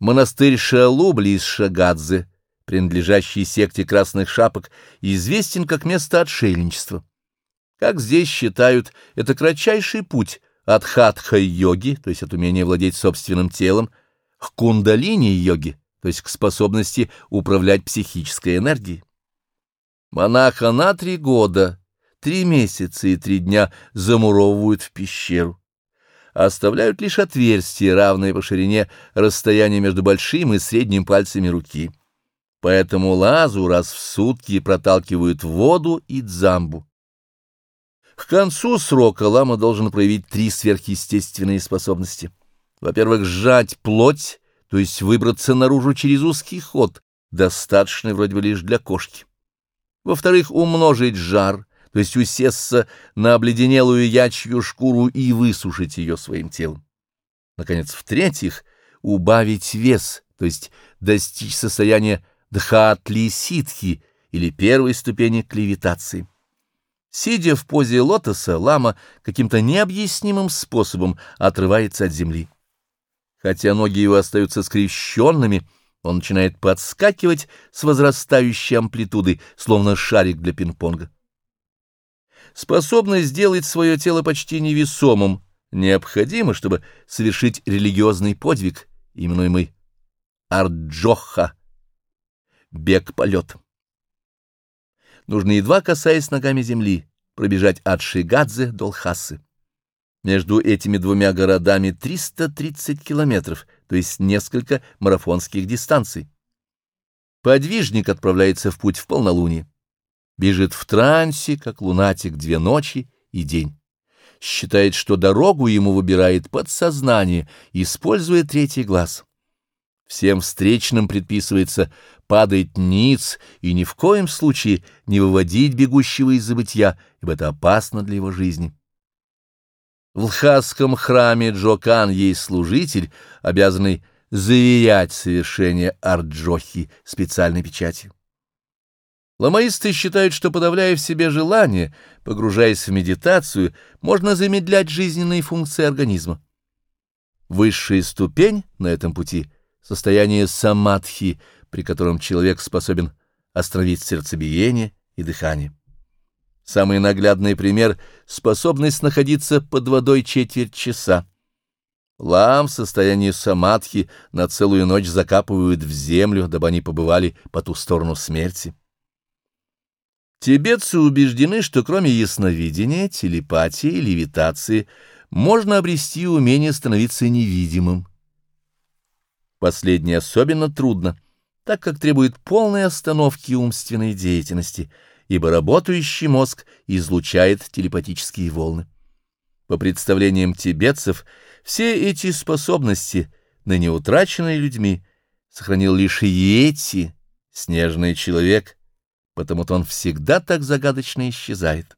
Монастырь Шалу близ Шагадзе, принадлежащий секте красных шапок, известен как место отшельничества. Как здесь считают, это кратчайший путь от хатха-йоги, то есть от умения владеть собственным телом, к кундалини-йоги, то есть к способности управлять психической энергией. Монаха на три года, три месяца и три дня замуровывают в пещеру. Оставляют лишь отверстие, равное по ширине расстояния между большим и средним пальцами руки. Поэтому лазу раз в сутки проталкивают воду и дзамбу. К концу срока лама должен проявить три сверхъестественные способности. Во-первых, сжать плоть, то есть выбраться наружу через узкий ход, достаточный вроде бы лишь для кошки. Во-вторых, умножить жар, то есть усесться на обледенелую ячью шкуру и высушить ее своим телом. Наконец, в-третьих, убавить вес, то есть достичь состояния дхатли-ситхи или первой ступени клевитации. Сидя в позе лотоса, лама каким-то необъяснимым способом отрывается от земли. Хотя ноги его остаются скрещенными, он начинает подскакивать с возрастающей амплитудой, словно шарик для пинг-понга. Способность сделать свое тело почти невесомым необходима, чтобы совершить религиозный подвиг, именуемый арджоха, бег-полет. Нужно, едва касаясь ногами земли, пробежать от Шигадзе до Лхасы. Между этими двумя городами 330 километров, то есть несколько марафонских дистанций. Подвижник отправляется в путь в полнолуние бежит в трансе, как лунатик, две ночи и день. Считает, что дорогу ему выбирает подсознание, используя третий глаз. Всем встречным предписывается падать ниц и ни в коем случае не выводить бегущего из забытья, ибо это опасно для его жизни. В лхасском храме Джокан есть служитель, обязанный заверять совершение арджохи специальной печатью. Ламаисты считают, что, подавляя в себе желание, погружаясь в медитацию, можно замедлять жизненные функции организма. Высшая ступень на этом пути — состояние самадхи, при котором человек способен остановить сердцебиение и дыхание. Самый наглядный пример — способность находиться под водой четверть часа. Лам в состоянии самадхи на целую ночь закапывают в землю, дабы они побывали по ту сторону смерти. Тибетцы убеждены, что кроме ясновидения, телепатии и левитации можно обрести умение становиться невидимым. Последнее особенно трудно, так как требует полной остановки умственной деятельности, ибо работающий мозг излучает телепатические волны. По представлениям тибетцев, все эти способности, ныне утраченные людьми, сохранил лишь Йети, снежный человек — потому-то он всегда так загадочно исчезает.